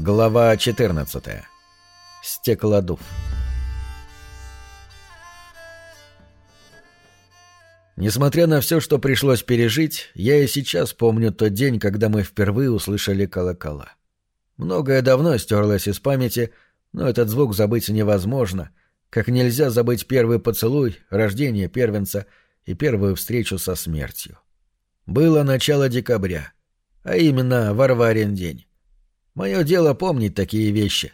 Глава 14. Стеклодув. Несмотря на все, что пришлось пережить, я и сейчас помню тот день, когда мы впервые услышали колокола. Многое давно стерлось из памяти, но этот звук забыть невозможно, как нельзя забыть первый поцелуй, рождение первенца и первую встречу со смертью. Было начало декабря, а именно Варварин день. Мое дело помнить такие вещи.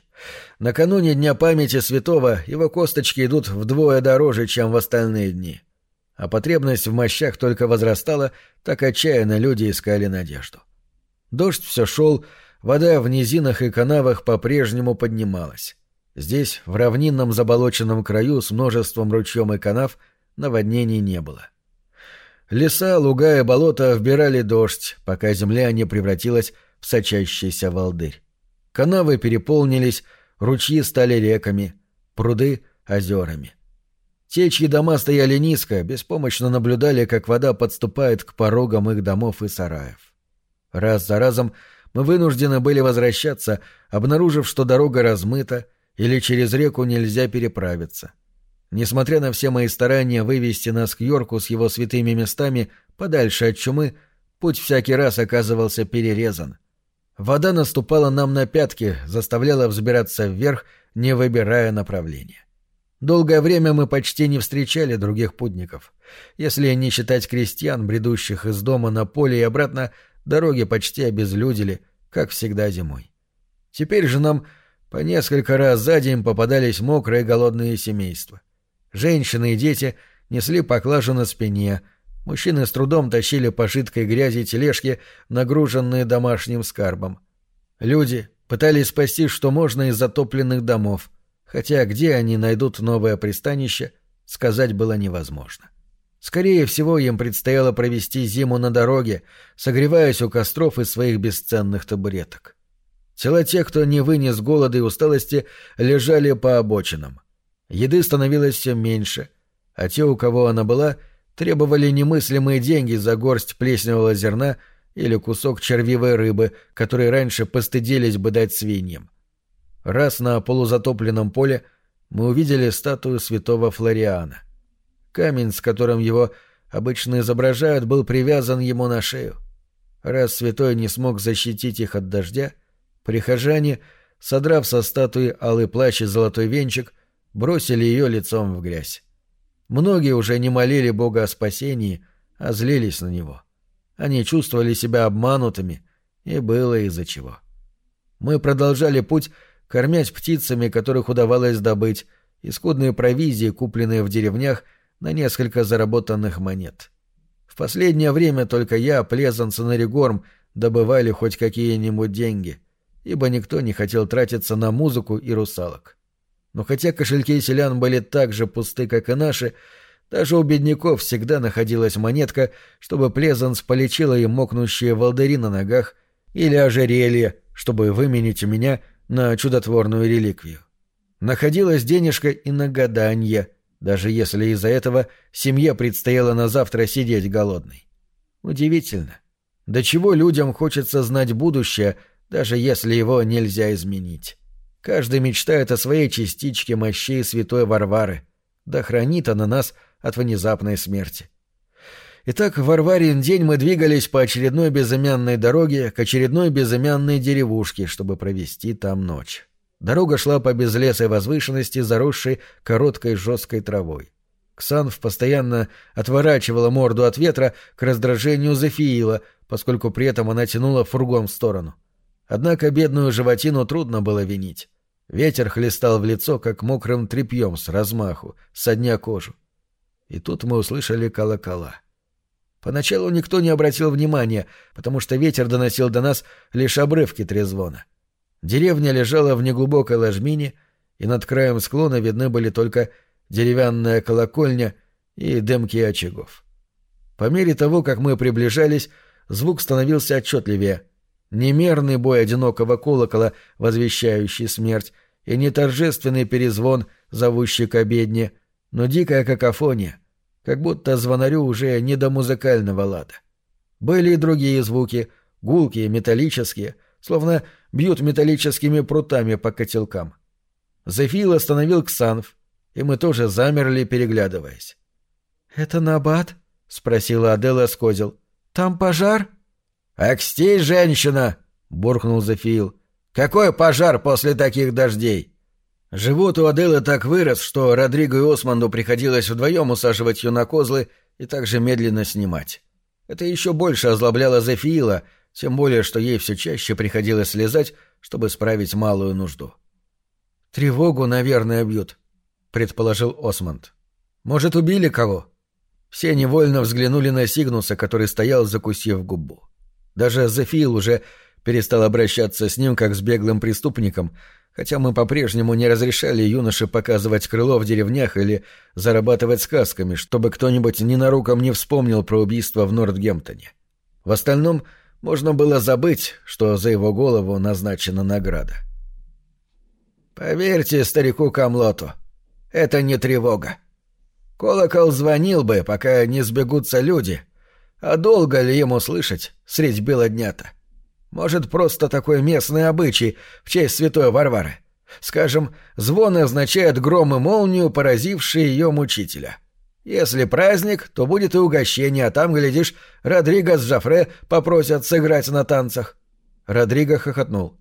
Накануне Дня памяти святого его косточки идут вдвое дороже, чем в остальные дни. А потребность в мощах только возрастала, так отчаянно люди искали надежду. Дождь все шел, вода в низинах и канавах по-прежнему поднималась. Здесь, в равнинном заболоченном краю с множеством ручьем и канав, наводнений не было. Леса, луга и болота вбирали дождь, пока земля не превратилась сочащийся волдырь. Канавы переполнились, ручьи стали реками, пруды — озерами. Те, чьи дома стояли низко, беспомощно наблюдали, как вода подступает к порогам их домов и сараев. Раз за разом мы вынуждены были возвращаться, обнаружив, что дорога размыта или через реку нельзя переправиться. Несмотря на все мои старания вывести нас к Йорку с его святыми местами подальше от чумы, путь всякий раз оказывался перерезан. Вода наступала нам на пятки, заставляла взбираться вверх, не выбирая направления. Долгое время мы почти не встречали других путников. Если не считать крестьян, бредущих из дома на поле и обратно, дороги почти обезлюдили, как всегда зимой. Теперь же нам по несколько раз за день попадались мокрые голодные семейства. Женщины и дети несли поклажу на спине — Мужчины с трудом тащили по жидкой грязи тележки, нагруженные домашним скарбом. Люди пытались спасти, что можно из затопленных домов, хотя где они найдут новое пристанище, сказать было невозможно. Скорее всего, им предстояло провести зиму на дороге, согреваясь у костров из своих бесценных табуреток. Тела тех, кто не вынес голода и усталости, лежали по обочинам. Еды становилось все меньше, а те, у кого она была — требовали немыслимые деньги за горсть плесневого зерна или кусок червивой рыбы, которые раньше постыдились бы дать свиньям. Раз на полузатопленном поле мы увидели статую святого Флориана. Камень, с которым его обычно изображают, был привязан ему на шею. Раз святой не смог защитить их от дождя, прихожане, содрав со статуи алый плащ и золотой венчик, бросили ее лицом в грязь. Многие уже не молили Бога о спасении, а злились на Него. Они чувствовали себя обманутыми, и было из-за чего. Мы продолжали путь, кормясь птицами, которых удавалось добыть, и скудные провизии, купленные в деревнях, на несколько заработанных монет. В последнее время только я, Плезанс и Наригорм добывали хоть какие-нибудь деньги, ибо никто не хотел тратиться на музыку и русалок. Но хотя кошельки селян были так же пусты, как и наши, даже у бедняков всегда находилась монетка, чтобы Плезанс полечила им мокнущие волдыри на ногах или ожерелье, чтобы выменить у меня на чудотворную реликвию. Находилась денежка и на гаданье, даже если из-за этого семье предстояло на завтра сидеть голодной. Удивительно. До чего людям хочется знать будущее, даже если его нельзя изменить. Каждый мечтает о своей частичке мощей святой Варвары. Да хранит она нас от внезапной смерти. Итак, в Варварин день мы двигались по очередной безымянной дороге к очередной безымянной деревушке, чтобы провести там ночь. Дорога шла по безлесой возвышенности, заросшей короткой жесткой травой. Ксанф постоянно отворачивала морду от ветра к раздражению Зефиила, поскольку при этом она тянула фургон в сторону. Однако бедную животину трудно было винить. Ветер хлестал в лицо, как мокрым тряпьем с размаху, со дня кожу. И тут мы услышали колокола. Поначалу никто не обратил внимания, потому что ветер доносил до нас лишь обрывки трезвона. Деревня лежала в неглубокой ложмине, и над краем склона видны были только деревянная колокольня и дымки очагов. По мере того, как мы приближались, звук становился отчетливее — Немерный бой одинокого колокола, возвещающий смерть, и не торжественный перезвон, зовущий к обедне, но дикая какофония, как будто звонарю уже не до музыкального лада. Были и другие звуки, гулкие, металлические, словно бьют металлическими прутами по котелкам. Зефил остановил Ксанф, и мы тоже замерли, переглядываясь. «Это Набат?» — спросила Адела Скозел. «Там пожар?» «Акстей, женщина!» — буркнул Зефил. «Какой пожар после таких дождей?» Живот у Аделы так вырос, что Родриго и Османду приходилось вдвоем усаживать ее на козлы и также медленно снимать. Это еще больше озлобляло Зефиила, тем более, что ей все чаще приходилось слезать, чтобы справить малую нужду. «Тревогу, наверное, бьют», — предположил Осмонд. «Может, убили кого?» Все невольно взглянули на Сигнуса, который стоял, закусив губу. Даже Зефиил уже перестал обращаться с ним, как с беглым преступником, хотя мы по-прежнему не разрешали юноше показывать крыло в деревнях или зарабатывать сказками, чтобы кто-нибудь ненаруком не вспомнил про убийство в Нортгемптоне. В остальном можно было забыть, что за его голову назначена награда. «Поверьте старику Камлоту, это не тревога. Колокол звонил бы, пока не сбегутся люди, а долго ли ему слышать средь бела дня-то?» Может, просто такой местный обычай в честь святой Варвары. Скажем, звон означает гром и молнию, поразившие ее мучителя. Если праздник, то будет и угощение, а там, глядишь, Родриго с Жафре попросят сыграть на танцах. Родриго хохотнул.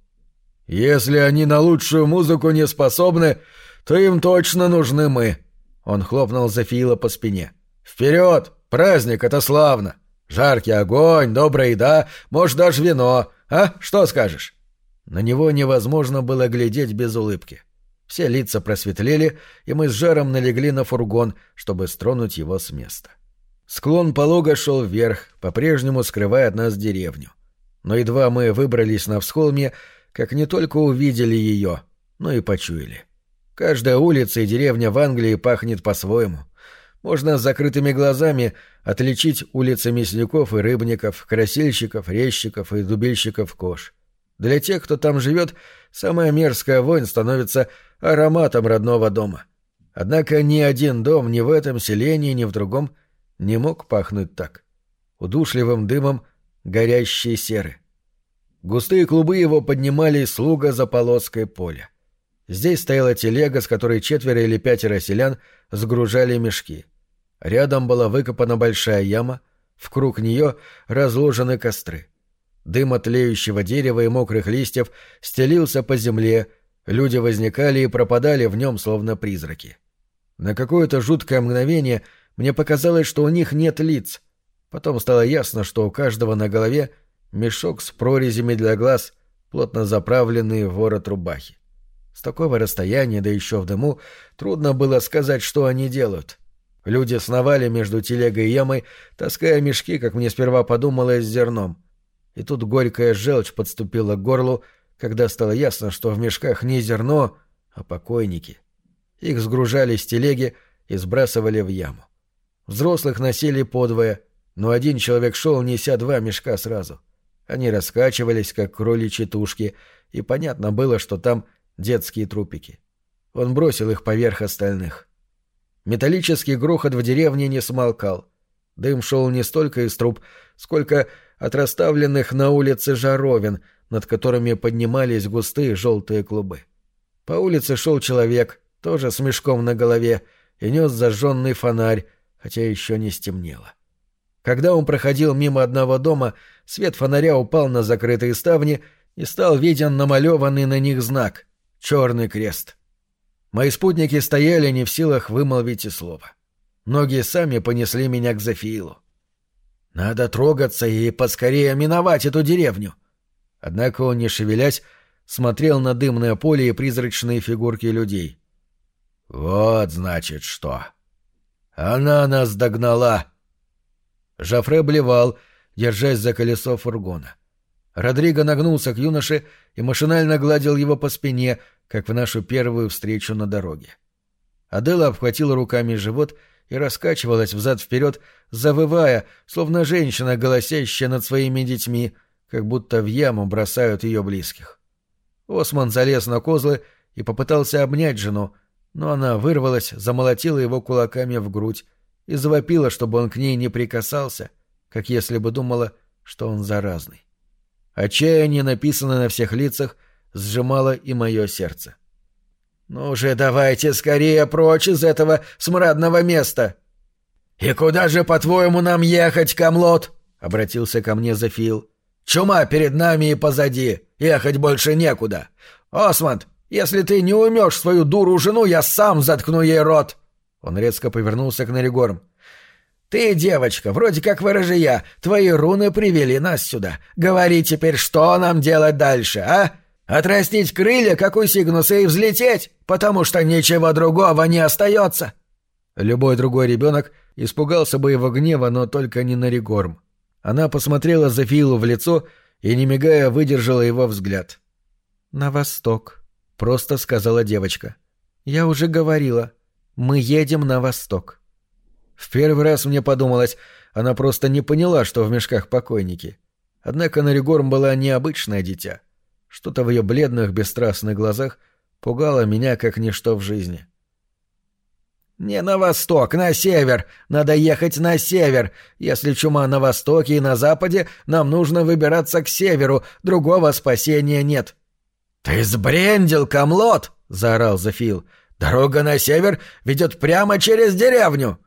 «Если они на лучшую музыку не способны, то им точно нужны мы». Он хлопнул Зафиила по спине. «Вперед! Праздник — это славно! Жаркий огонь, добрая еда, может, даже вино. А? Что скажешь?» На него невозможно было глядеть без улыбки. Все лица просветлели, и мы с жаром налегли на фургон, чтобы стронуть его с места. Склон полога шел вверх, по-прежнему скрывая от нас деревню. Но едва мы выбрались на всхолме, как не только увидели ее, но и почуяли. Каждая улица и деревня в Англии пахнет по-своему. Можно с закрытыми глазами отличить улицы мясников и рыбников, красильщиков, резчиков и дубильщиков кож. Для тех, кто там живет, самая мерзкая вонь становится ароматом родного дома. Однако ни один дом ни в этом селении, ни в другом не мог пахнуть так. Удушливым дымом горящей серы. Густые клубы его поднимали слуга за полоской поля. Здесь стояла телега, с которой четверо или пятеро селян сгружали мешки. Рядом была выкопана большая яма, в круг нее разложены костры. Дым от тлеющего дерева и мокрых листьев стелился по земле, люди возникали и пропадали в нем, словно призраки. На какое-то жуткое мгновение мне показалось, что у них нет лиц. Потом стало ясно, что у каждого на голове мешок с прорезями для глаз, плотно заправленный в ворот рубахи. С такого расстояния, да еще в дыму, трудно было сказать, что они делают — Люди сновали между телегой и ямой, таская мешки, как мне сперва подумалось, с зерном. И тут горькая желчь подступила к горлу, когда стало ясно, что в мешках не зерно, а покойники. Их сгружали с телеги и сбрасывали в яму. Взрослых носили подвое, но один человек шел, неся два мешка сразу. Они раскачивались, как кроличьи тушки, и понятно было, что там детские трупики. Он бросил их поверх остальных. — Металлический грохот в деревне не смолкал. Дым шел не столько из труб, сколько от расставленных на улице жаровин, над которыми поднимались густые желтые клубы. По улице шел человек, тоже с мешком на голове, и нес зажженный фонарь, хотя еще не стемнело. Когда он проходил мимо одного дома, свет фонаря упал на закрытые ставни и стал виден намалеванный на них знак — черный крест — Мои спутники стояли не в силах вымолвить и слова. Ноги сами понесли меня к Зафиилу. Надо трогаться и поскорее миновать эту деревню. Однако он, не шевелясь, смотрел на дымное поле и призрачные фигурки людей. «Вот, значит, что. Она нас догнала!» Жафре блевал, держась за колесо фургона. Родриго нагнулся к юноше и машинально гладил его по спине, как в нашу первую встречу на дороге. Адела обхватила руками живот и раскачивалась взад-вперед, завывая, словно женщина, голосящая над своими детьми, как будто в яму бросают ее близких. Осман залез на козлы и попытался обнять жену, но она вырвалась, замолотила его кулаками в грудь и завопила, чтобы он к ней не прикасался, как если бы думала, что он заразный. Отчаяние, написанное на всех лицах, сжимало и мое сердце. «Ну же, давайте скорее прочь из этого смрадного места!» «И куда же, по-твоему, нам ехать, Камлот?» — обратился ко мне Зафил. «Чума перед нами и позади. Ехать больше некуда. Осмонд, если ты не умешь свою дуру жену, я сам заткну ей рот!» Он резко повернулся к Наригорм. «Ты, девочка, вроде как ворожия, твои руны привели нас сюда. Говори теперь, что нам делать дальше, а? Отрастить крылья, как у Сигнуса, и взлететь, потому что ничего другого не остается!» Любой другой ребенок испугался бы его гнева, но только не Наригорм. Она посмотрела Зафилу в лицо и, не мигая, выдержала его взгляд. «На восток», — просто сказала девочка. «Я уже говорила. Мы едем на восток». В первый раз мне подумалось, она просто не поняла, что в мешках покойники. Однако Наригорм была необычное дитя. Что-то в ее бледных, бесстрастных глазах пугало меня как ничто в жизни. «Не на восток, на север. Надо ехать на север. Если чума на востоке и на западе, нам нужно выбираться к северу. Другого спасения нет». «Ты сбрендил, Камлот!» — заорал Зафил. «Дорога на север ведет прямо через деревню!»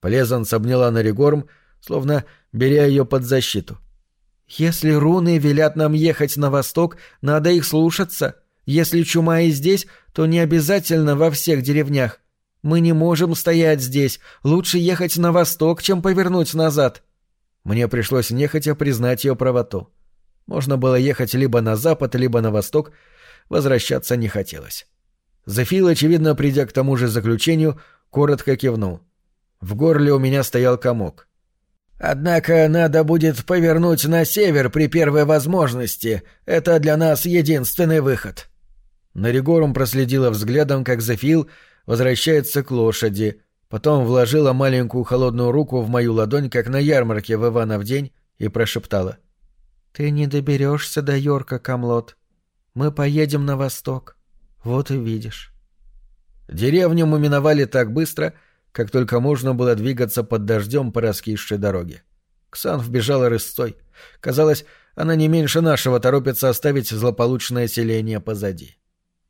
Плезанс обняла Наригорм, словно беря ее под защиту. «Если руны велят нам ехать на восток, надо их слушаться. Если чума и здесь, то не обязательно во всех деревнях. Мы не можем стоять здесь. Лучше ехать на восток, чем повернуть назад». Мне пришлось нехотя признать ее правоту. Можно было ехать либо на запад, либо на восток, возвращаться не хотелось. Зефил, очевидно, придя к тому же заключению, коротко кивнул. В горле у меня стоял комок. «Однако надо будет повернуть на север при первой возможности. Это для нас единственный выход». Наригорум проследила взглядом, как Зефил возвращается к лошади, потом вложила маленькую холодную руку в мою ладонь, как на ярмарке в Иванов день, и прошептала. «Ты не доберешься до Йорка, Камлот. Мы поедем на восток. Вот и видишь». Деревню мы миновали так быстро — как только можно было двигаться под дождем по раскисшей дороге. Ксан вбежала рысцой. Казалось, она не меньше нашего торопится оставить злополучное селение позади.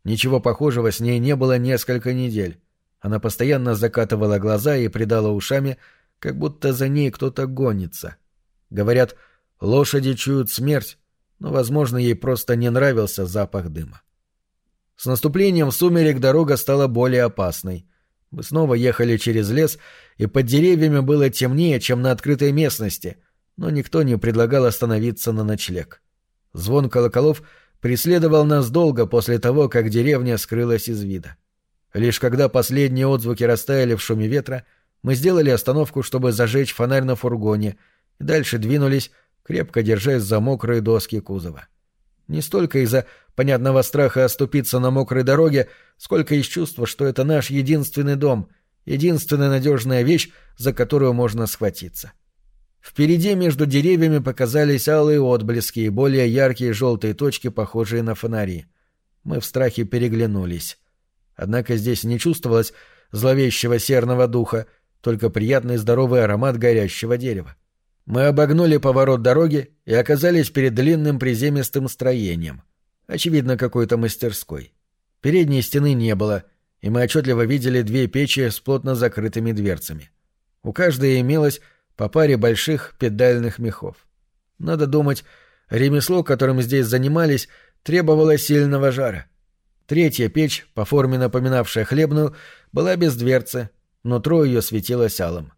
Ничего похожего с ней не было несколько недель. Она постоянно закатывала глаза и придала ушами, как будто за ней кто-то гонится. Говорят, лошади чуют смерть, но, возможно, ей просто не нравился запах дыма. С наступлением сумерек дорога стала более опасной. Мы снова ехали через лес, и под деревьями было темнее, чем на открытой местности, но никто не предлагал остановиться на ночлег. Звон колоколов преследовал нас долго после того, как деревня скрылась из вида. Лишь когда последние отзвуки растаяли в шуме ветра, мы сделали остановку, чтобы зажечь фонарь на фургоне, и дальше двинулись, крепко держась за мокрые доски кузова. Не столько из-за понятного страха оступиться на мокрой дороге, сколько из чувства, что это наш единственный дом, единственная надежная вещь, за которую можно схватиться. Впереди между деревьями показались алые отблески и более яркие желтые точки, похожие на фонари. Мы в страхе переглянулись. Однако здесь не чувствовалось зловещего серного духа, только приятный здоровый аромат горящего дерева. Мы обогнули поворот дороги и оказались перед длинным приземистым строением. Очевидно, какой-то мастерской. Передней стены не было, и мы отчетливо видели две печи с плотно закрытыми дверцами. У каждой имелось по паре больших педальных мехов. Надо думать, ремесло, которым здесь занимались, требовало сильного жара. Третья печь, по форме напоминавшая хлебную, была без дверцы, но трое ее светилось алым.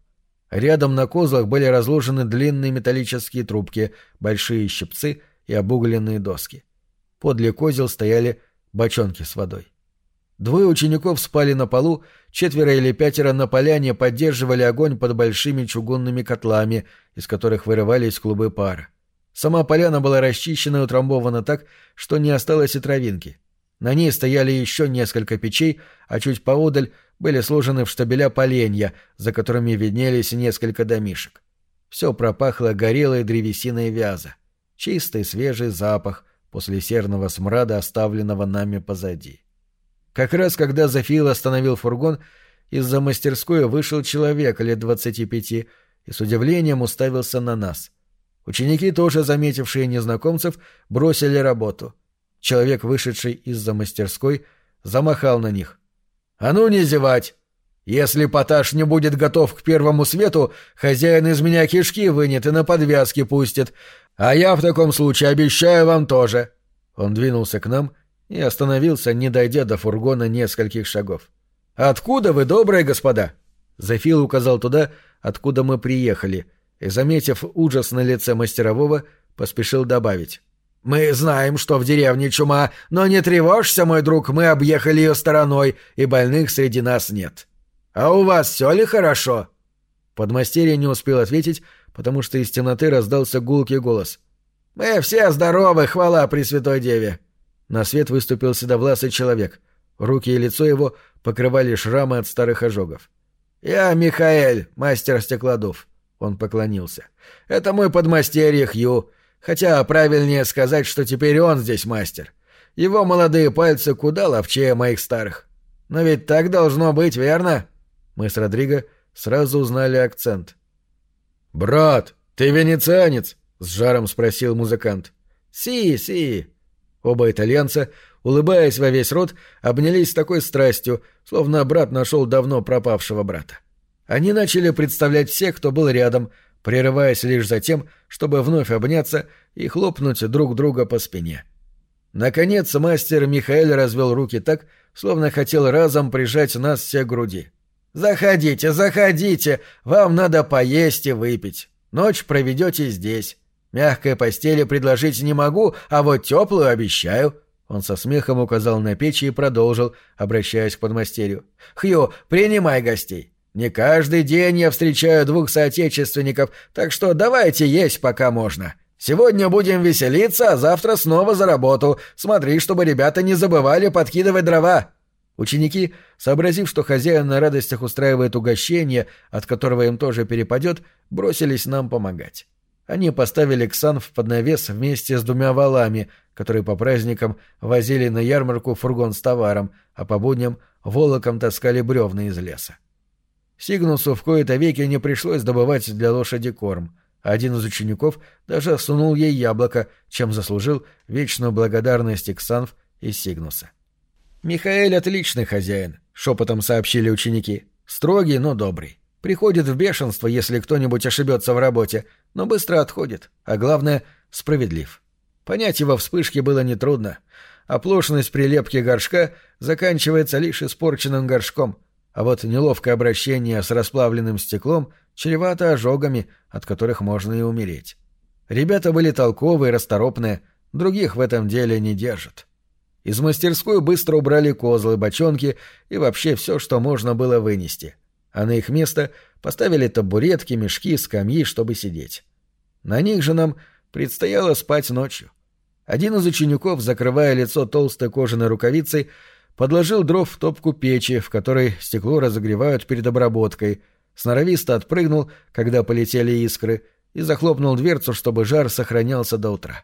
Рядом на козлах были разложены длинные металлические трубки, большие щипцы и обугленные доски. Подле козел стояли бочонки с водой. Двое учеников спали на полу, четверо или пятеро на поляне поддерживали огонь под большими чугунными котлами, из которых вырывались клубы пара. Сама поляна была расчищена и утрамбована так, что не осталось и травинки. На ней стояли еще несколько печей, а чуть поодаль были сложены в штабеля поленья, за которыми виднелись несколько домишек. Все пропахло горелой древесиной вяза. Чистый свежий запах после серного смрада, оставленного нами позади. Как раз когда Зафил остановил фургон, из-за мастерской вышел человек лет двадцати пяти и с удивлением уставился на нас. Ученики, тоже заметившие незнакомцев, бросили работу. Человек, вышедший из-за мастерской, замахал на них. «А ну не зевать! Если поташ не будет готов к первому свету, хозяин из меня кишки вынет и на подвязки пустит. А я в таком случае обещаю вам тоже». Он двинулся к нам и остановился, не дойдя до фургона нескольких шагов. «Откуда вы, добрые господа?» Зефил указал туда, откуда мы приехали, и, заметив ужас на лице мастерового, поспешил добавить. «Мы знаем, что в деревне чума, но не тревожься, мой друг, мы объехали ее стороной, и больных среди нас нет. А у вас все ли хорошо?» Подмастерье не успел ответить, потому что из темноты раздался гулкий голос. «Мы все здоровы, хвала Пресвятой Деве!» На свет выступил седовласый человек. Руки и лицо его покрывали шрамы от старых ожогов. «Я Михаэль, мастер стеклодув», — он поклонился. «Это мой подмастерье Хью, хотя правильнее сказать, что теперь он здесь мастер. Его молодые пальцы куда ловчее моих старых. Но ведь так должно быть, верно?» Мы с Родриго сразу узнали акцент. «Брат, ты венецианец?» — с жаром спросил музыкант. «Си, си». Оба итальянца улыбаясь во весь рот, обнялись с такой страстью, словно брат нашел давно пропавшего брата. Они начали представлять всех, кто был рядом, прерываясь лишь за тем, чтобы вновь обняться и хлопнуть друг друга по спине. Наконец мастер Михаэль развел руки так, словно хотел разом прижать нас все к груди. «Заходите, заходите! Вам надо поесть и выпить. Ночь проведете здесь. Мягкой постели предложить не могу, а вот теплую обещаю. Он со смехом указал на печь и продолжил, обращаясь к подмастерью. «Хью, принимай гостей. Не каждый день я встречаю двух соотечественников, так что давайте есть пока можно. Сегодня будем веселиться, а завтра снова за работу. Смотри, чтобы ребята не забывали подкидывать дрова». Ученики, сообразив, что хозяин на радостях устраивает угощение, от которого им тоже перепадет, бросились нам помогать. Они поставили Ксан под навес вместе с двумя валами, которые по праздникам возили на ярмарку фургон с товаром, а по будням волоком таскали бревна из леса. Сигнусу в кои-то веки не пришлось добывать для лошади корм. Один из учеников даже сунул ей яблоко, чем заслужил вечную благодарность Иксанф и Сигнуса. «Михаэль отличный хозяин», — шепотом сообщили ученики. «Строгий, но добрый. Приходит в бешенство, если кто-нибудь ошибется в работе, но быстро отходит, а главное — справедлив. Понять его вспышки было нетрудно. Оплошность прилепки горшка заканчивается лишь испорченным горшком, а вот неловкое обращение с расплавленным стеклом чревато ожогами, от которых можно и умереть. Ребята были толковые, расторопные, других в этом деле не держат. Из мастерской быстро убрали козлы, бочонки и вообще все, что можно было вынести — а на их место поставили табуретки, мешки, скамьи, чтобы сидеть. На них же нам предстояло спать ночью. Один из учеников, закрывая лицо толстой кожаной рукавицей, подложил дров в топку печи, в которой стекло разогревают перед обработкой, сноровисто отпрыгнул, когда полетели искры, и захлопнул дверцу, чтобы жар сохранялся до утра.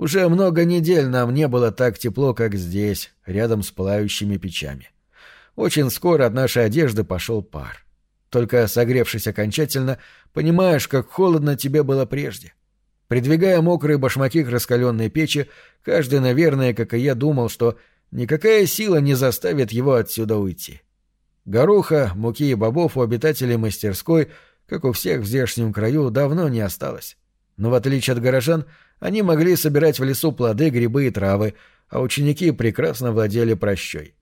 Уже много недель нам не было так тепло, как здесь, рядом с пылающими печами. — очень скоро от нашей одежды пошел пар. Только согревшись окончательно, понимаешь, как холодно тебе было прежде. Придвигая мокрые башмаки к раскаленной печи, каждый, наверное, как и я, думал, что никакая сила не заставит его отсюда уйти. Гороха, муки и бобов у обитателей мастерской, как у всех в здешнем краю, давно не осталось. Но в отличие от горожан, они могли собирать в лесу плоды, грибы и травы, а ученики прекрасно владели прощой.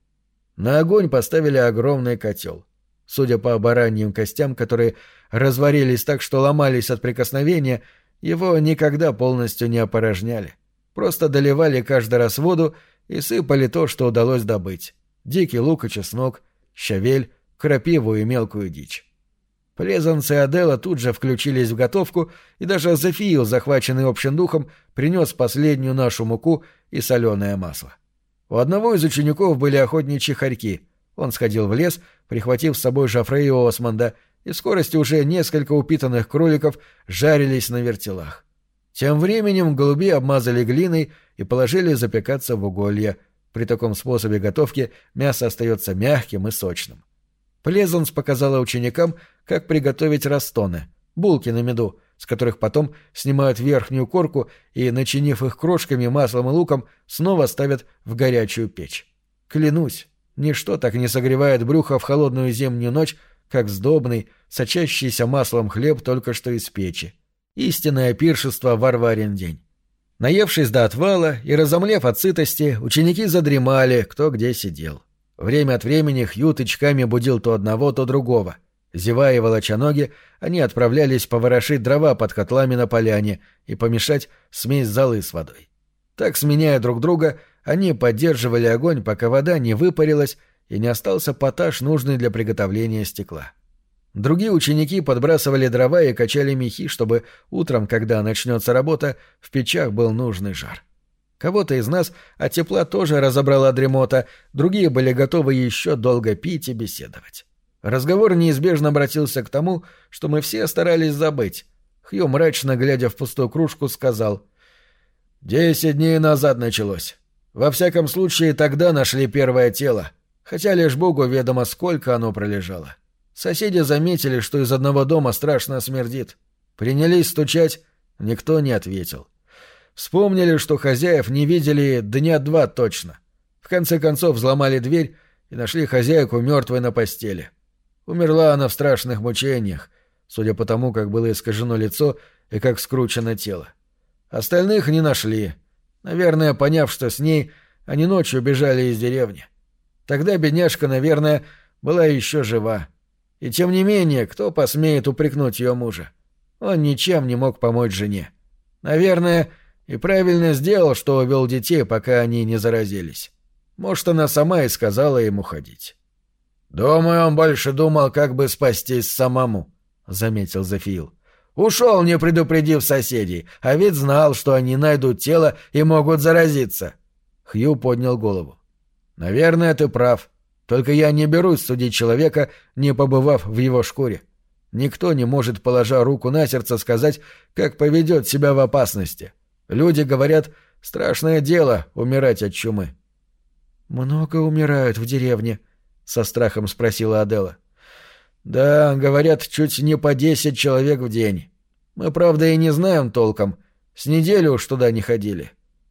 На огонь поставили огромный котел. Судя по бараньим костям, которые разварились так, что ломались от прикосновения, его никогда полностью не опорожняли. Просто доливали каждый раз воду и сыпали то, что удалось добыть. Дикий лук и чеснок, щавель, крапиву и мелкую дичь. Плезанцы и Адела тут же включились в готовку, и даже Зефиил, захваченный общим духом, принес последнюю нашу муку и соленое масло. У одного из учеников были охотничьи хорьки. Он сходил в лес, прихватив с собой Жофре и Осмонда, и в скорости уже несколько упитанных кроликов жарились на вертелах. Тем временем голуби обмазали глиной и положили запекаться в уголья. При таком способе готовки мясо остается мягким и сочным. Плезанс показала ученикам, как приготовить растоны, булки на меду, с которых потом снимают верхнюю корку и, начинив их крошками, маслом и луком, снова ставят в горячую печь. Клянусь, ничто так не согревает брюхо в холодную зимнюю ночь, как сдобный, сочащийся маслом хлеб только что из печи. Истинное пиршество Варварин день. Наевшись до отвала и разомлев от сытости, ученики задремали, кто где сидел. Время от времени Хью тычками будил то одного, то другого. Зевая и волоча ноги, они отправлялись поворошить дрова под котлами на поляне и помешать смесь золы с водой. Так, сменяя друг друга, они поддерживали огонь, пока вода не выпарилась и не остался поташ, нужный для приготовления стекла. Другие ученики подбрасывали дрова и качали мехи, чтобы утром, когда начнется работа, в печах был нужный жар. Кого-то из нас от тепла тоже разобрала дремота, другие были готовы еще долго пить и беседовать. Разговор неизбежно обратился к тому, что мы все старались забыть. Хью, мрачно глядя в пустую кружку, сказал «Десять дней назад началось. Во всяком случае, тогда нашли первое тело, хотя лишь Богу ведомо, сколько оно пролежало. Соседи заметили, что из одного дома страшно смердит. Принялись стучать, никто не ответил. Вспомнили, что хозяев не видели дня два точно. В конце концов взломали дверь и нашли хозяйку мертвой на постели. Умерла она в страшных мучениях, судя по тому, как было искажено лицо и как скручено тело. Остальных не нашли. Наверное, поняв, что с ней, они ночью бежали из деревни. Тогда бедняжка, наверное, была еще жива. И тем не менее, кто посмеет упрекнуть ее мужа? Он ничем не мог помочь жене. Наверное, и правильно сделал, что увел детей, пока они не заразились. Может, она сама и сказала ему ходить. «Думаю, он больше думал, как бы спастись самому», — заметил Зафиил. «Ушел, не предупредив соседей, а ведь знал, что они найдут тело и могут заразиться». Хью поднял голову. «Наверное, ты прав. Только я не берусь судить человека, не побывав в его шкуре. Никто не может, положа руку на сердце, сказать, как поведет себя в опасности. Люди говорят, страшное дело умирать от чумы. «Много умирают в деревне?» — со страхом спросила Адела. «Да, говорят, чуть не по десять человек в день. Мы, правда, и не знаем толком. С неделю уж туда не ходили.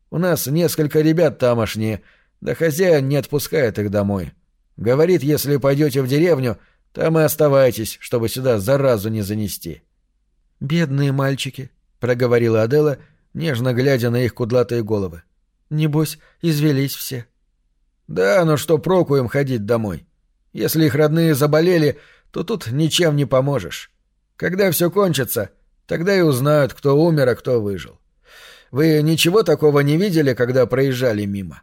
У нас несколько ребят тамошние, да хозяин не отпускает их домой. Говорит, если пойдете в деревню, там и оставайтесь, чтобы сюда заразу не занести. — Бедные мальчики, — проговорила Адела, нежно глядя на их кудлатые головы. — Небось, извелись все. — Да, но что проку им ходить домой? Если их родные заболели, то тут ничем не поможешь. Когда все кончится, тогда и узнают, кто умер, а кто выжил. Вы ничего такого не видели, когда проезжали мимо?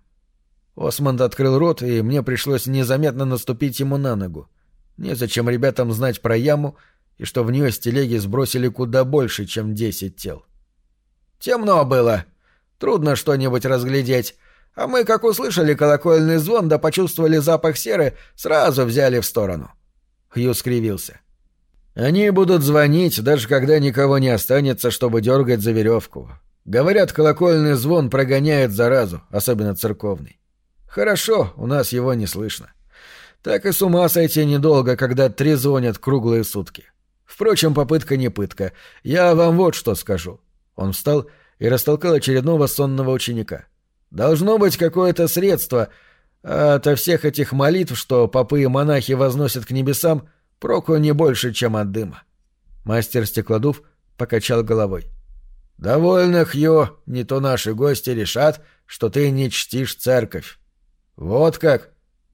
Осмонд открыл рот, и мне пришлось незаметно наступить ему на ногу. Незачем ребятам знать про яму и что в нее с телеги сбросили куда больше, чем десять тел. «Темно было. Трудно что-нибудь разглядеть. А мы, как услышали колокольный звон да почувствовали запах серы, сразу взяли в сторону». Хью скривился. «Они будут звонить, даже когда никого не останется, чтобы дергать за веревку. Говорят, колокольный звон прогоняет заразу, особенно церковный. Хорошо, у нас его не слышно. Так и с ума сойти недолго, когда трезвонят круглые сутки. Впрочем, попытка не пытка. Я вам вот что скажу. Он встал и растолкал очередного сонного ученика. Должно быть какое-то средство, а ото всех этих молитв, что попы и монахи возносят к небесам, проку не больше, чем от дыма. Мастер Стеклодув покачал головой. «Довольно, Хьё, не то наши гости решат, что ты не чтишь церковь. «Вот как?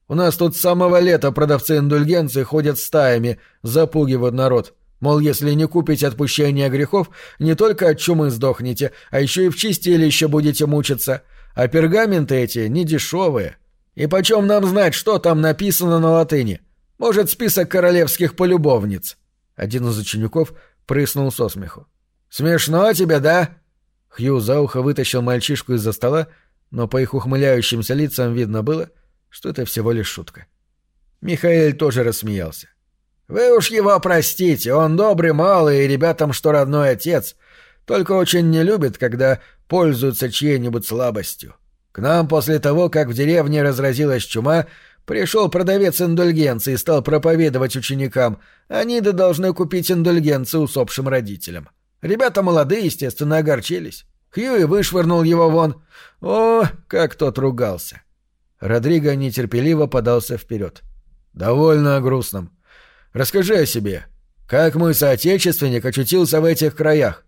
У нас тут с самого лета продавцы индульгенции ходят стаями, запугивают народ. Мол, если не купить отпущение грехов, не только от чумы сдохнете, а еще и в чистилище будете мучиться. А пергаменты эти не дешевые. И почем нам знать, что там написано на латыни? Может, список королевских полюбовниц?» Один из учеников прыснул со смеху. «Смешно тебе, да?» Хью за ухо вытащил мальчишку из-за стола но по их ухмыляющимся лицам видно было, что это всего лишь шутка. Михаил тоже рассмеялся. «Вы уж его простите, он добрый малый и ребятам что родной отец, только очень не любит, когда пользуются чьей-нибудь слабостью. К нам после того, как в деревне разразилась чума, пришел продавец индульгенции и стал проповедовать ученикам, они да должны купить индульгенцию усопшим родителям. Ребята молодые, естественно, огорчились. Хьюи вышвырнул его вон. О, как тот ругался. Родриго нетерпеливо подался вперед. «Довольно о грустном. Расскажи о себе. Как мой соотечественник очутился в этих краях?»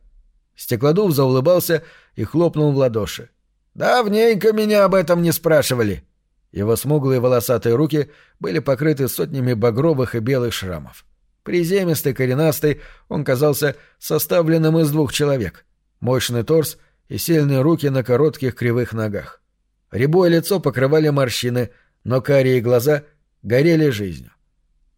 Стеклодув заулыбался и хлопнул в ладоши. «Давненько меня об этом не спрашивали». Его смуглые волосатые руки были покрыты сотнями багровых и белых шрамов. Приземистый, коренастый, он казался составленным из двух человек. Мощный торс и сильные руки на коротких кривых ногах. Рябое лицо покрывали морщины, но карие глаза горели жизнью.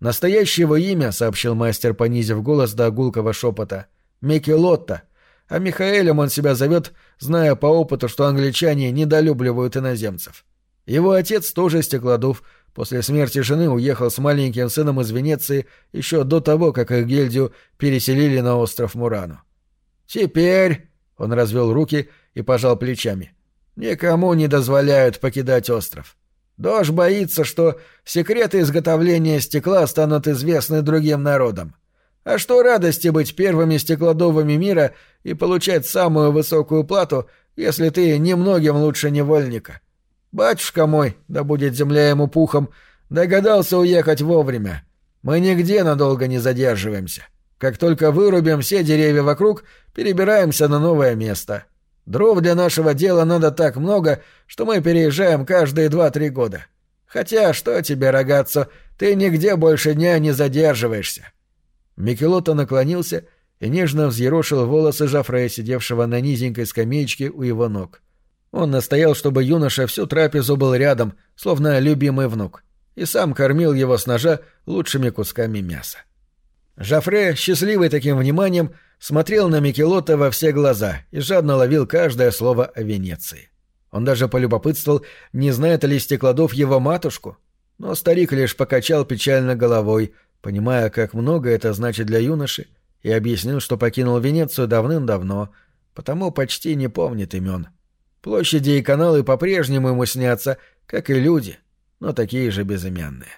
Настоящее его имя, сообщил мастер, понизив голос до огулкого шепота, Микки Лотта, а Михаэлем он себя зовет, зная по опыту, что англичане недолюбливают иноземцев. Его отец тоже стеклодув, после смерти жены уехал с маленьким сыном из Венеции еще до того, как их гильдию переселили на остров Мурану. «Теперь...» — он развел руки и пожал плечами. «Никому не дозволяют покидать остров. Дож боится, что секреты изготовления стекла станут известны другим народам. А что радости быть первыми стеклодувами мира и получать самую высокую плату, если ты немногим лучше невольника? Батюшка мой, да будет земля ему пухом, догадался уехать вовремя. Мы нигде надолго не задерживаемся. Как только вырубим все деревья вокруг, перебираемся на новое место. Дров для нашего дела надо так много, что мы переезжаем каждые два-три года. Хотя, что тебе, рогатцо, ты нигде больше дня не задерживаешься. Микелота наклонился и нежно взъерошил волосы Жафрея, сидевшего на низенькой скамеечке у его ног. Он настоял, чтобы юноша всю трапезу был рядом, словно любимый внук, и сам кормил его с ножа лучшими кусками мяса. Жафре, счастливый таким вниманием, смотрел на Микелота во все глаза и жадно ловил каждое слово о Венеции. Он даже полюбопытствовал, не знает ли Стеклодов его матушку, но старик лишь покачал печально головой, понимая, как много это значит для юноши, и объяснил, что покинул Венецию давным-давно, потому почти не помнит имен. Площади и каналы по-прежнему ему снятся, как и люди, но такие же безымянные.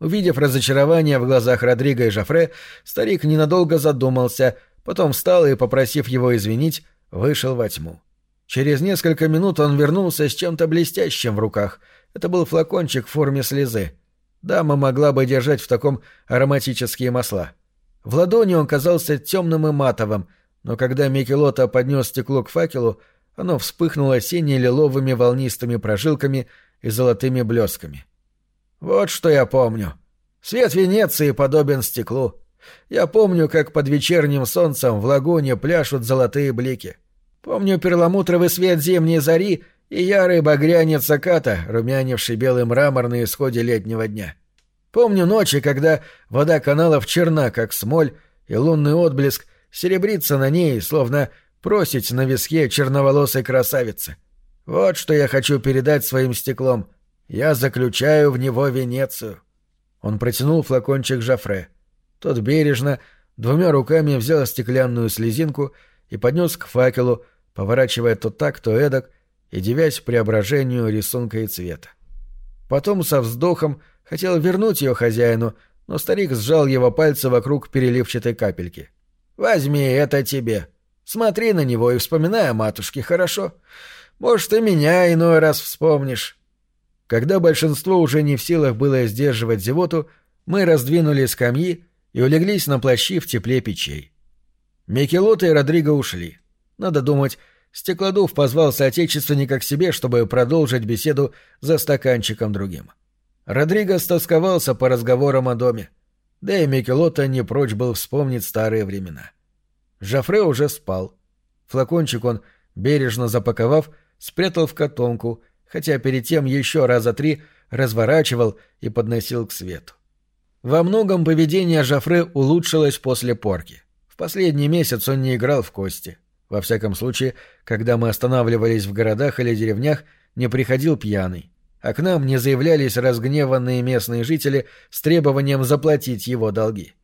Увидев разочарование в глазах Родриго и Жафре, старик ненадолго задумался, потом встал и, попросив его извинить, вышел во тьму. Через несколько минут он вернулся с чем-то блестящим в руках. Это был флакончик в форме слезы. Дама могла бы держать в таком ароматические масла. В ладони он казался темным и матовым, но когда Микелота поднес стекло к факелу, оно вспыхнуло сине-лиловыми волнистыми прожилками и золотыми блесками. «Вот что я помню. Свет Венеции подобен стеклу. Я помню, как под вечерним солнцем в лагуне пляшут золотые блики. Помню перламутровый свет зимней зари и ярый багрянец заката, румянивший белый мрамор на исходе летнего дня. Помню ночи, когда вода каналов черна, как смоль, и лунный отблеск серебрится на ней, словно просить на виске черноволосой красавицы. Вот что я хочу передать своим стеклом. Я заключаю в него Венецию. Он протянул флакончик Жафре. Тот бережно, двумя руками взял стеклянную слезинку и поднес к факелу, поворачивая то так, то эдак, и девясь преображению рисунка и цвета. Потом со вздохом хотел вернуть ее хозяину, но старик сжал его пальцы вокруг переливчатой капельки. «Возьми это тебе», Смотри на него и вспоминай о матушке, хорошо? Может, и меня иной раз вспомнишь». Когда большинство уже не в силах было сдерживать зевоту, мы раздвинули скамьи и улеглись на плащи в тепле печей. Микелота и Родриго ушли. Надо думать, Стеклодув позвал соотечественника к себе, чтобы продолжить беседу за стаканчиком другим. Родриго стосковался по разговорам о доме. Да и Микелота не прочь был вспомнить старые времена. Жафре уже спал. Флакончик он, бережно запаковав, спрятал в котомку, хотя перед тем еще раза три разворачивал и подносил к свету. Во многом поведение Жафре улучшилось после порки. В последний месяц он не играл в кости. Во всяком случае, когда мы останавливались в городах или деревнях, не приходил пьяный, а к нам не заявлялись разгневанные местные жители с требованием заплатить его долги.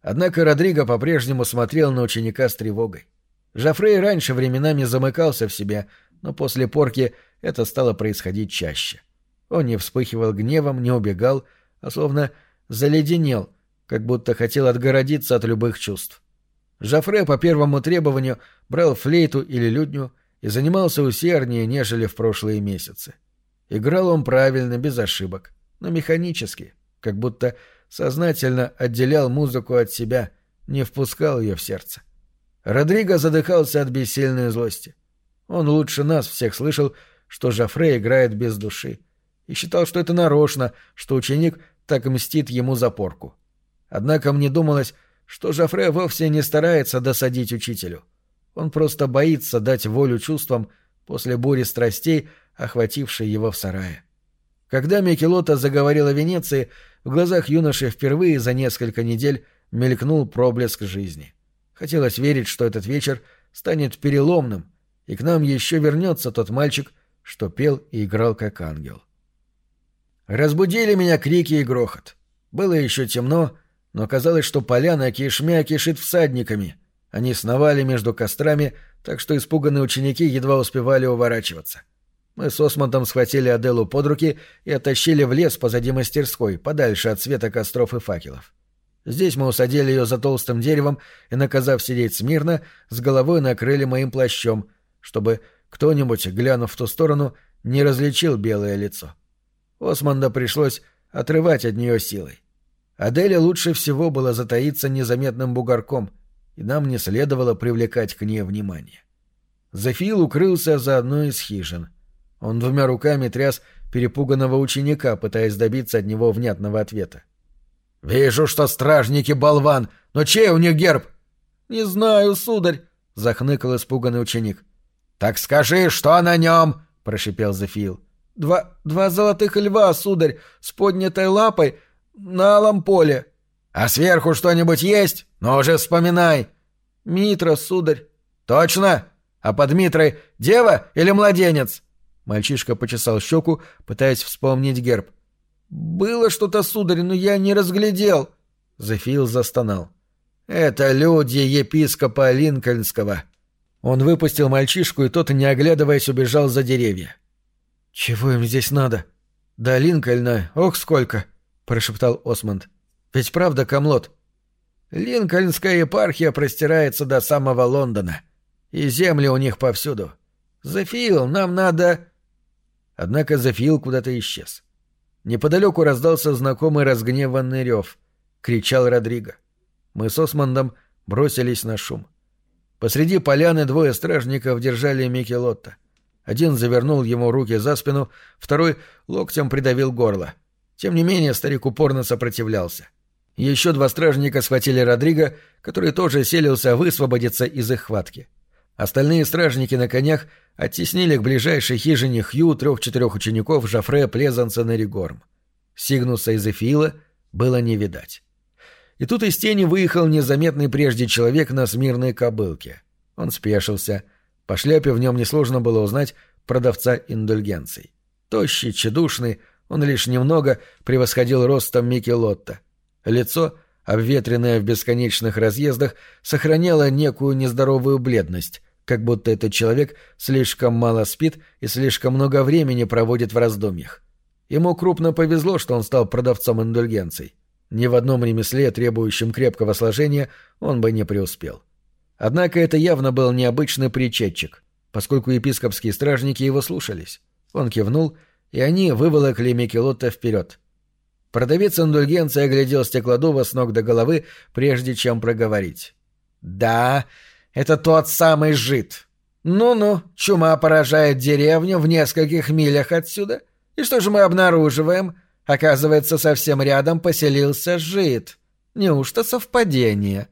Однако Родриго по-прежнему смотрел на ученика с тревогой. Жафрей раньше временами замыкался в себе, но после порки это стало происходить чаще. Он не вспыхивал гневом, не убегал, а словно заледенел, как будто хотел отгородиться от любых чувств. Жафре по первому требованию брал флейту или лютню и занимался усерднее, нежели в прошлые месяцы. Играл он правильно, без ошибок, но механически, как будто сознательно отделял музыку от себя, не впускал ее в сердце. Родриго задыхался от бессильной злости. Он лучше нас всех слышал, что Жафре играет без души, и считал, что это нарочно, что ученик так мстит ему за порку. Однако мне думалось, что Жафре вовсе не старается досадить учителю. Он просто боится дать волю чувствам после бури страстей, охватившей его в сарае. Когда Микелота заговорил о Венеции, в глазах юноши впервые за несколько недель мелькнул проблеск жизни. Хотелось верить, что этот вечер станет переломным, и к нам еще вернется тот мальчик, что пел и играл как ангел. Разбудили меня крики и грохот. Было еще темно, но казалось, что поляна кишмя кишит всадниками. Они сновали между кострами, так что испуганные ученики едва успевали уворачиваться. Мы с Осмондом схватили Аделу под руки и оттащили в лес позади мастерской, подальше от света костров и факелов. Здесь мы усадили ее за толстым деревом и, наказав сидеть смирно, с головой накрыли моим плащом, чтобы кто-нибудь, глянув в ту сторону, не различил белое лицо. Осмонда пришлось отрывать от нее силой. Аделе лучше всего было затаиться незаметным бугорком, и нам не следовало привлекать к ней внимание. Зафил укрылся за одной из хижин. Он двумя руками тряс перепуганного ученика, пытаясь добиться от него внятного ответа. «Вижу, что стражники болван, но чей у них герб?» «Не знаю, сударь», — захныкал испуганный ученик. «Так скажи, что на нем?» — прошипел Зефил. «Два, два золотых льва, сударь, с поднятой лапой на алом поле». «А сверху что-нибудь есть? Ну уже вспоминай». «Митра, сударь». «Точно? А под Митрой дева или младенец?» Мальчишка почесал щеку, пытаясь вспомнить герб. «Было что-то, сударь, но я не разглядел». Зефил застонал. «Это люди епископа Линкольнского». Он выпустил мальчишку, и тот, не оглядываясь, убежал за деревья. «Чего им здесь надо?» «Да Линкольна, ох сколько!» — прошептал Осмонд. «Ведь правда, Камлот?» «Линкольнская епархия простирается до самого Лондона, и земли у них повсюду. Зефил, нам надо...» Однако Зефил куда-то исчез. Неподалеку раздался знакомый разгневанный рев. Кричал Родриго. Мы с Осмондом бросились на шум. Посреди поляны двое стражников держали Микки Лотта. Один завернул ему руки за спину, второй локтем придавил горло. Тем не менее старик упорно сопротивлялся. Еще два стражника схватили Родриго, который тоже селился высвободиться из их хватки. Остальные стражники на конях оттеснили к ближайшей хижине Хью трех-четырех учеников Жафре Плезанса и Ригорм. Сигнуса из Эфиила было не видать. И тут из тени выехал незаметный прежде человек на смирной кобылке. Он спешился. По шляпе в нем несложно было узнать продавца индульгенций. Тощий, тщедушный, он лишь немного превосходил ростом Микки Лотта. Лицо, обветренное в бесконечных разъездах, сохраняло некую нездоровую бледность, как будто этот человек слишком мало спит и слишком много времени проводит в раздумьях. Ему крупно повезло, что он стал продавцом индульгенций. Ни в одном ремесле, требующем крепкого сложения, он бы не преуспел. Однако это явно был необычный причетчик, поскольку епископские стражники его слушались. Он кивнул, и они выволокли Микелотта вперед. Продавец индульгенции оглядел стеклодува с ног до головы, прежде чем проговорить. «Да, это тот самый жид. Ну-ну, чума поражает деревню в нескольких милях отсюда. И что же мы обнаруживаем? Оказывается, совсем рядом поселился жид. Неужто совпадение?»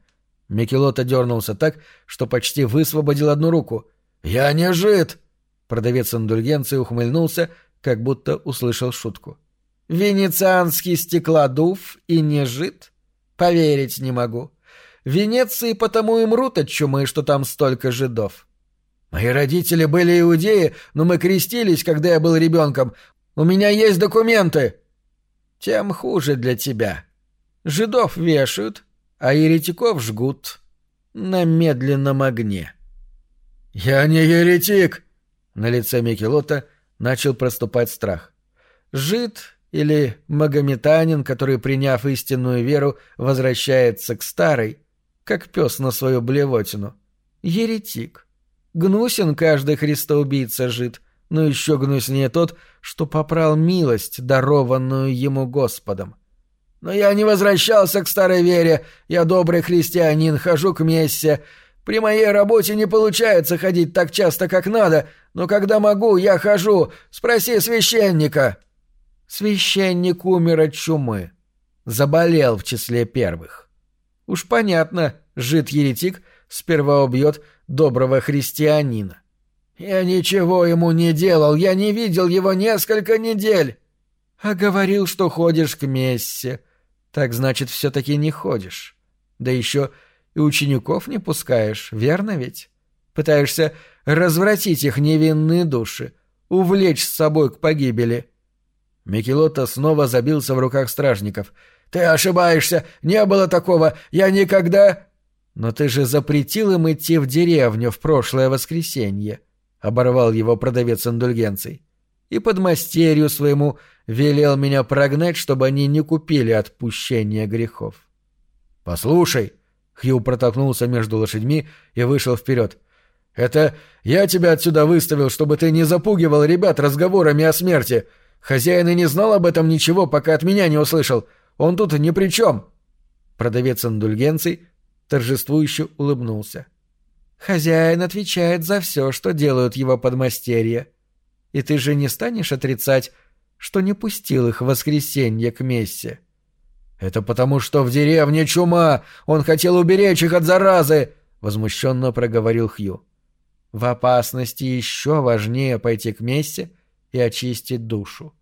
Микелота дернулся так, что почти высвободил одну руку. «Я не жид!» Продавец индульгенции ухмыльнулся, как будто услышал шутку. «Венецианский стеклодув и не жид? Поверить не могу. Венеции потому и мрут от чумы, что там столько жидов. Мои родители были иудеи, но мы крестились, когда я был ребенком. У меня есть документы. Тем хуже для тебя. Жидов вешают, а еретиков жгут на медленном огне. «Я не еретик!» На лице Микелота начал проступать страх. Жид или магометанин, который, приняв истинную веру, возвращается к старой, как пес на свою блевотину. Еретик. Гнусен каждый христоубийца жид, но еще гнуснее тот, что попрал милость, дарованную ему Господом. Но я не возвращался к старой вере, я добрый христианин, хожу к мессе. При моей работе не получается ходить так часто, как надо, но когда могу, я хожу. Спроси священника». Священник умер от чумы. Заболел в числе первых. Уж понятно, жид-еретик сперва убьет доброго христианина. «Я ничего ему не делал, я не видел его несколько недель». «А говорил, что ходишь к мессе. Так значит, все-таки не ходишь. Да еще и учеников не пускаешь, верно ведь? Пытаешься развратить их невинные души, увлечь с собой к погибели». Микелотто снова забился в руках стражников. «Ты ошибаешься! Не было такого! Я никогда...» «Но ты же запретил им идти в деревню в прошлое воскресенье», — оборвал его продавец индульгенций. «И подмастерью своему велел меня прогнать, чтобы они не купили отпущения грехов». «Послушай», — Хью протолкнулся между лошадьми и вышел вперед. «Это я тебя отсюда выставил, чтобы ты не запугивал ребят разговорами о смерти. Хозяин и не знал об этом ничего, пока от меня не услышал. Он тут ни при чем». Продавец индульгенций торжествующе улыбнулся. «Хозяин отвечает за все, что делают его подмастерья. И ты же не станешь отрицать, что не пустил их в воскресенье к мессе?» «Это потому, что в деревне чума! Он хотел уберечь их от заразы!» — возмущенно проговорил Хью. «В опасности еще важнее пойти к мессе и очистить душу.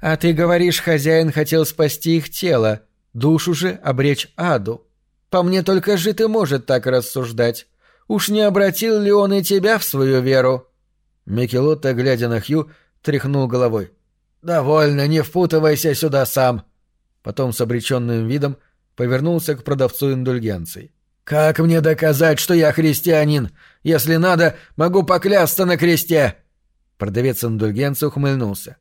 А ты говоришь, хозяин хотел спасти их тело, душу же обречь аду. По мне только жид и может так рассуждать. Уж не обратил ли он и тебя в свою веру?» Микелотто, глядя на Хью, тряхнул головой. «Довольно, не впутывайся сюда сам!» Потом с обреченным видом повернулся к продавцу индульгенций. «Как мне доказать, что я христианин? Если надо, могу поклясться на кресте!» Продавец индульгенции ухмыльнулся.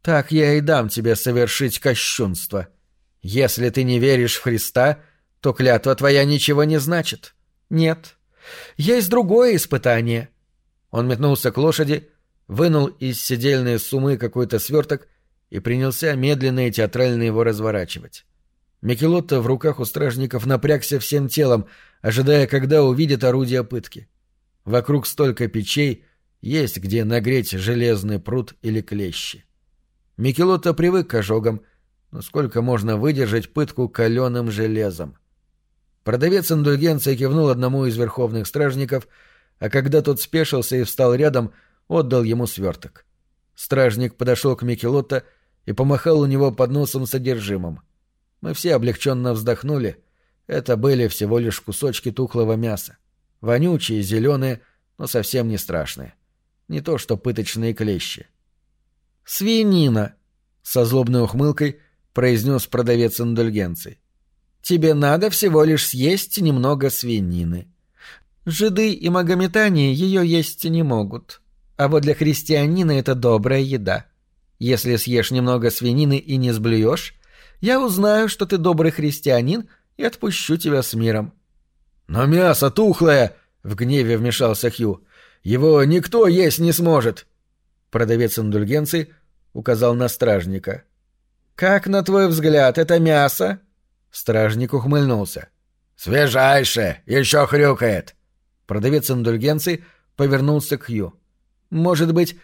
«Так я и дам тебе совершить кощунство. Если ты не веришь в Христа, то клятва твоя ничего не значит. Нет. Есть другое испытание». Он метнулся к лошади, вынул из седельной сумы какой-то сверток и принялся медленно и театрально его разворачивать. Микелотто в руках у стражников напрягся всем телом, ожидая, когда увидит орудие пытки. Вокруг столько печей, есть где нагреть железный пруд или клещи. Микелотто привык к ожогам, но сколько можно выдержать пытку каленым железом? Продавец индульгенции кивнул одному из верховных стражников, а когда тот спешился и встал рядом, отдал ему сверток. Стражник подошел к Микелотто и помахал у него под носом содержимым. Мы все облегченно вздохнули. Это были всего лишь кусочки тухлого мяса. Вонючие, зеленые, но совсем не страшные. Не то что пыточные клещи. «Свинина!» — со злобной ухмылкой произнес продавец индульгенций. «Тебе надо всего лишь съесть немного свинины. Жиды и магометане ее есть не могут. А вот для христианина это добрая еда. Если съешь немного свинины и не сблюешь, я узнаю, что ты добрый христианин, и отпущу тебя с миром». «Но мясо тухлое!» — в гневе вмешался Хью. Его никто есть не сможет. Продавец индульгенций указал на стражника. Как на твой взгляд, это мясо? Стражник ухмыльнулся. Свежайшее, еще хрюкает. Продавец индульгенций повернулся к Хью. Может быть,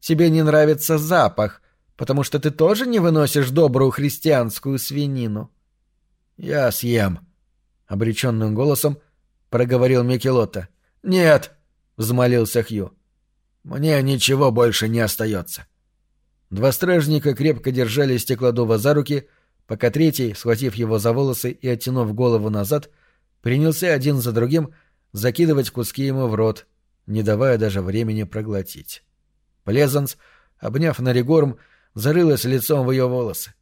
тебе не нравится запах, потому что ты тоже не выносишь добрую христианскую свинину? Я съем, обреченным голосом проговорил Микелотто. Нет, взмолился Хью. «Мне ничего больше не остается». Два стражника крепко держали Стеклодува за руки, пока третий, схватив его за волосы и оттянув голову назад, принялся один за другим закидывать куски ему в рот, не давая даже времени проглотить. Плезанс, обняв Наригорм, зарылась лицом в ее волосы.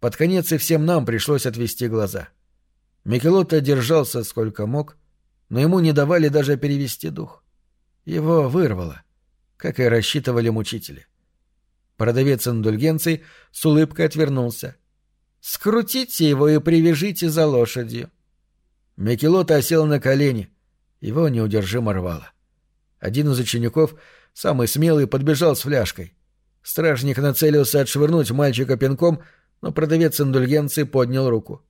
Под конец и всем нам пришлось отвести глаза. Микелотто держался сколько мог, но ему не давали даже перевести дух. Его вырвало, как и рассчитывали мучители. Продавец индульгенций с улыбкой отвернулся. «Скрутите его и привяжите за лошадью». Микелот осел на колени. Его неудержимо рвало. Один из учеников, самый смелый, подбежал с фляжкой. Стражник нацелился отшвырнуть мальчика пинком, но продавец индульгенции поднял руку.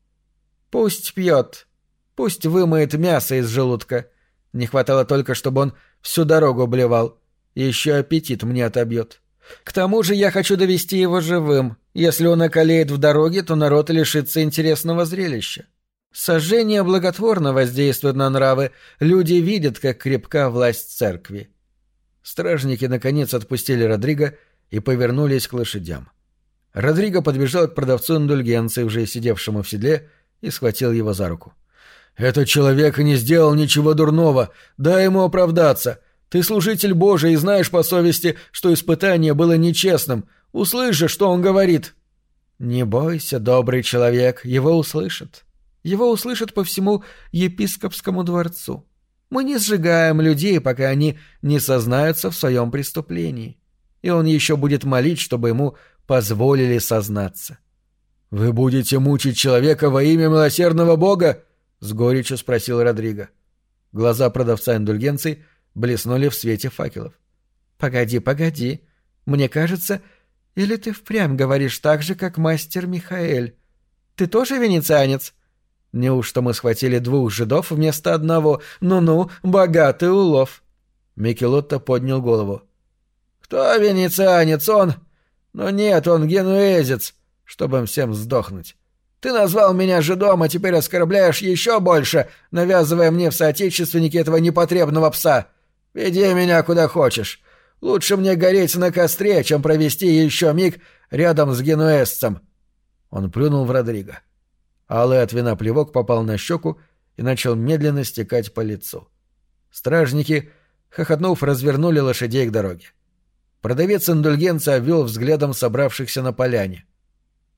«Пусть пьет. Пусть вымоет мясо из желудка. Не хватало только, чтобы он всю дорогу блевал. Еще аппетит мне отобьет. К тому же я хочу довести его живым. Если он околеет в дороге, то народ лишится интересного зрелища. Сожжение благотворно воздействует на нравы. Люди видят, как крепка власть церкви. Стражники наконец отпустили Родриго и повернулись к лошадям. Родриго подбежал к продавцу индульгенции, уже сидевшему в седле, и схватил его за руку. «Этот человек не сделал ничего дурного. Дай ему оправдаться. Ты служитель Божий и знаешь по совести, что испытание было нечестным. Услышь что он говорит». «Не бойся, добрый человек, его услышат. Его услышат по всему епископскому дворцу. Мы не сжигаем людей, пока они не сознаются в своем преступлении. И он еще будет молить, чтобы ему позволили сознаться». «Вы будете мучить человека во имя милосердного Бога?» — с горечью спросил Родриго. Глаза продавца индульгенций блеснули в свете факелов. «Погоди, погоди. Мне кажется, или ты впрямь говоришь так же, как мастер Михаэль? Ты тоже венецианец?» «Неужто мы схватили двух жидов вместо одного? Ну-ну, богатый улов!» Микелотто поднял голову. «Кто венецианец? Он? Но нет, он генуэзец, чтобы всем сдохнуть. Ты назвал меня жидом, а теперь оскорбляешь еще больше, навязывая мне в соотечественнике этого непотребного пса. Веди меня куда хочешь. Лучше мне гореть на костре, чем провести еще миг рядом с генуэзцем». Он плюнул в Родриго. Алый от вина плевок попал на щеку и начал медленно стекать по лицу. Стражники, хохотнув, развернули лошадей к дороге. Продавец индульгенца обвел взглядом собравшихся на поляне.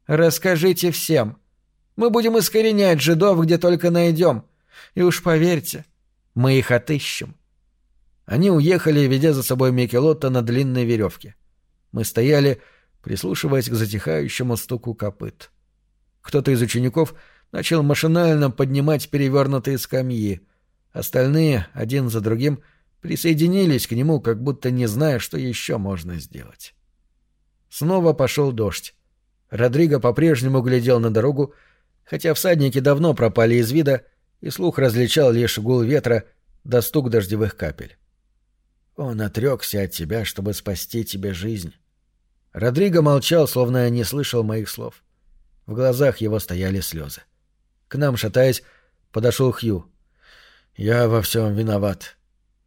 «Расскажите всем», мы будем искоренять жидов, где только найдем. И уж поверьте, мы их отыщем. Они уехали, ведя за собой Микелотта на длинной веревке. Мы стояли, прислушиваясь к затихающему стуку копыт. Кто-то из учеников начал машинально поднимать перевернутые скамьи. Остальные, один за другим, присоединились к нему, как будто не зная, что еще можно сделать. Снова пошел дождь. Родриго по-прежнему глядел на дорогу, хотя всадники давно пропали из вида, и слух различал лишь гул ветра да стук дождевых капель. Он отрекся от тебя, чтобы спасти тебе жизнь. Родриго молчал, словно не слышал моих слов. В глазах его стояли слезы. К нам, шатаясь, подошел Хью. «Я во всем виноват.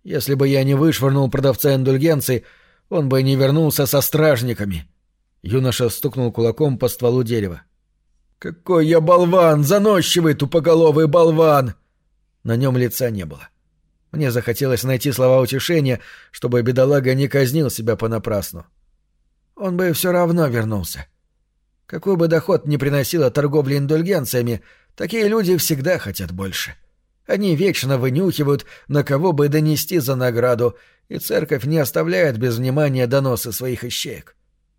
Если бы я не вышвырнул продавца индульгенции, он бы не вернулся со стражниками». Юноша стукнул кулаком по стволу дерева. «Какой я болван! Заносчивый тупоголовый болван!» На нем лица не было. Мне захотелось найти слова утешения, чтобы бедолага не казнил себя понапрасну. Он бы все равно вернулся. Какой бы доход ни приносила торговля индульгенциями, такие люди всегда хотят больше. Они вечно вынюхивают, на кого бы донести за награду, и церковь не оставляет без внимания доносы своих ищеек.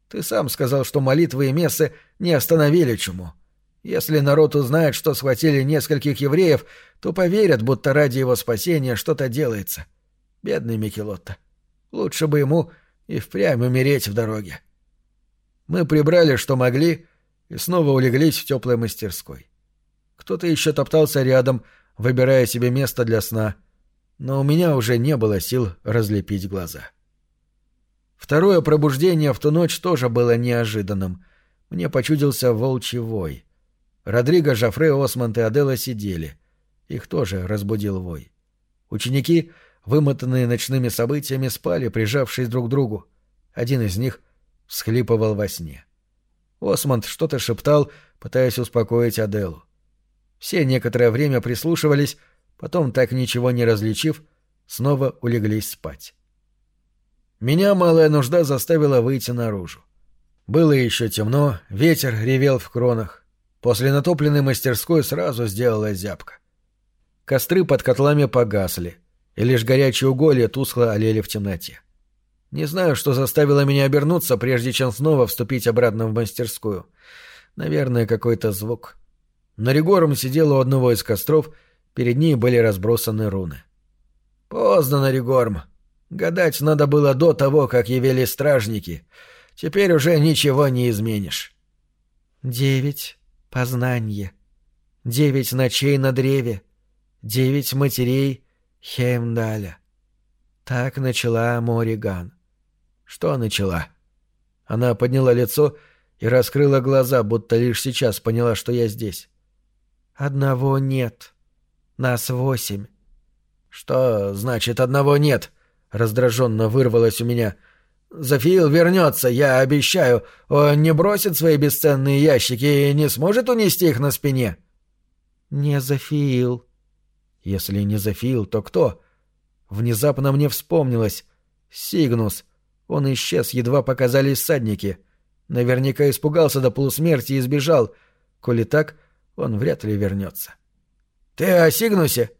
Ты сам сказал, что молитвы и мессы не остановили чуму. Если народ узнает, что схватили нескольких евреев, то поверят, будто ради его спасения что-то делается. Бедный Микелотто. Лучше бы ему и впрямь умереть в дороге. Мы прибрали, что могли, и снова улеглись в теплой мастерской. Кто-то еще топтался рядом, выбирая себе место для сна, но у меня уже не было сил разлепить глаза. Второе пробуждение в ту ночь тоже было неожиданным. Мне почудился волчий вой. Родриго, Жофре, Осмонд и Адела сидели. Их тоже разбудил вой. Ученики, вымотанные ночными событиями, спали, прижавшись друг к другу. Один из них всхлипывал во сне. Осмонд что-то шептал, пытаясь успокоить Аделу. Все некоторое время прислушивались, потом, так ничего не различив, снова улеглись спать. Меня малая нужда заставила выйти наружу. Было еще темно, ветер ревел в кронах. После натопленной мастерской сразу сделалась зябка. Костры под котлами погасли, и лишь горячие уголья тускло олели в темноте. Не знаю, что заставило меня обернуться, прежде чем снова вступить обратно в мастерскую. Наверное, какой-то звук. Наригором сидела у одного из костров, Перед ней были разбросаны руны. «Поздно, Наригорм. Гадать надо было до того, как явились стражники. Теперь уже ничего не изменишь». «Девять. Познанье. Девять ночей на древе. Девять матерей Хемдаля». Так начала Мориган. «Что начала?» Она подняла лицо и раскрыла глаза, будто лишь сейчас поняла, что я здесь. «Одного нет. Нас восемь». «Что значит одного нет?» — раздраженно вырвалось у меня. «Зафиил вернется, я обещаю. Он не бросит свои бесценные ящики и не сможет унести их на спине». «Не Зафиил». «Если не Зафиил, то кто?» Внезапно мне вспомнилось. Сигнус. Он исчез, едва показались всадники. Наверняка испугался до полусмерти и сбежал. Коли так, он вряд ли вернется. «Ты о Сигнусе?»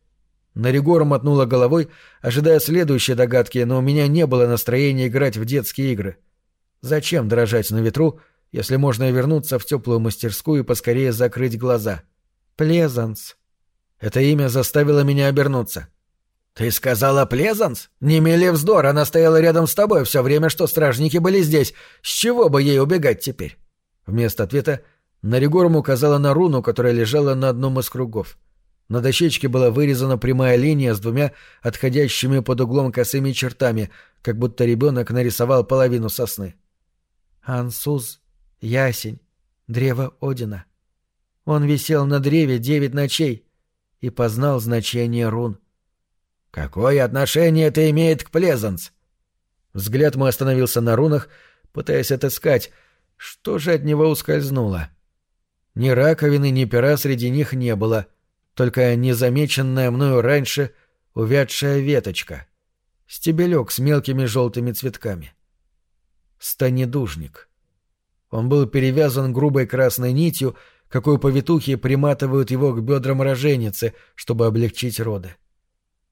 Наригор мотнула головой, ожидая следующей догадки, но у меня не было настроения играть в детские игры. Зачем дрожать на ветру, если можно вернуться в теплую мастерскую и поскорее закрыть глаза? Плезанс. Это имя заставило меня обернуться. «Ты сказала Плезанс? Не мели вздор, она стояла рядом с тобой все время, что стражники были здесь. С чего бы ей убегать теперь?» Вместо ответа Наригорм указала на руну, которая лежала на одном из кругов. На дощечке была вырезана прямая линия с двумя отходящими под углом косыми чертами, как будто ребенок нарисовал половину сосны. «Ансуз, ясень, древо Одина. Он висел на древе девять ночей и познал значение рун». «Какое отношение это имеет к Плезанс?» Взгляд мой остановился на рунах, пытаясь отыскать, что же от него ускользнуло. Ни раковины, ни пера среди них не было, только незамеченная мною раньше увядшая веточка, стебелек с мелкими желтыми цветками. Станедужник. Он был перевязан грубой красной нитью, какую повитухи приматывают его к бедрам роженицы, чтобы облегчить роды.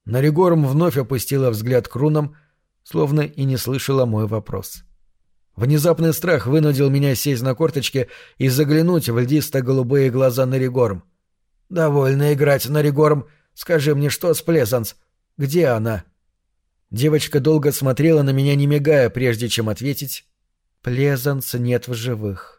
Наригорм вновь опустила взгляд к рунам, словно и не слышала мой вопрос. Внезапный страх вынудил меня сесть на корточки и заглянуть в льдисто-голубые глаза Наригорм. «Довольно играть, Наригорм. Скажи мне, что с Плезанс? Где она?» Девочка долго смотрела на меня, не мигая, прежде чем ответить. «Плезанс нет в живых».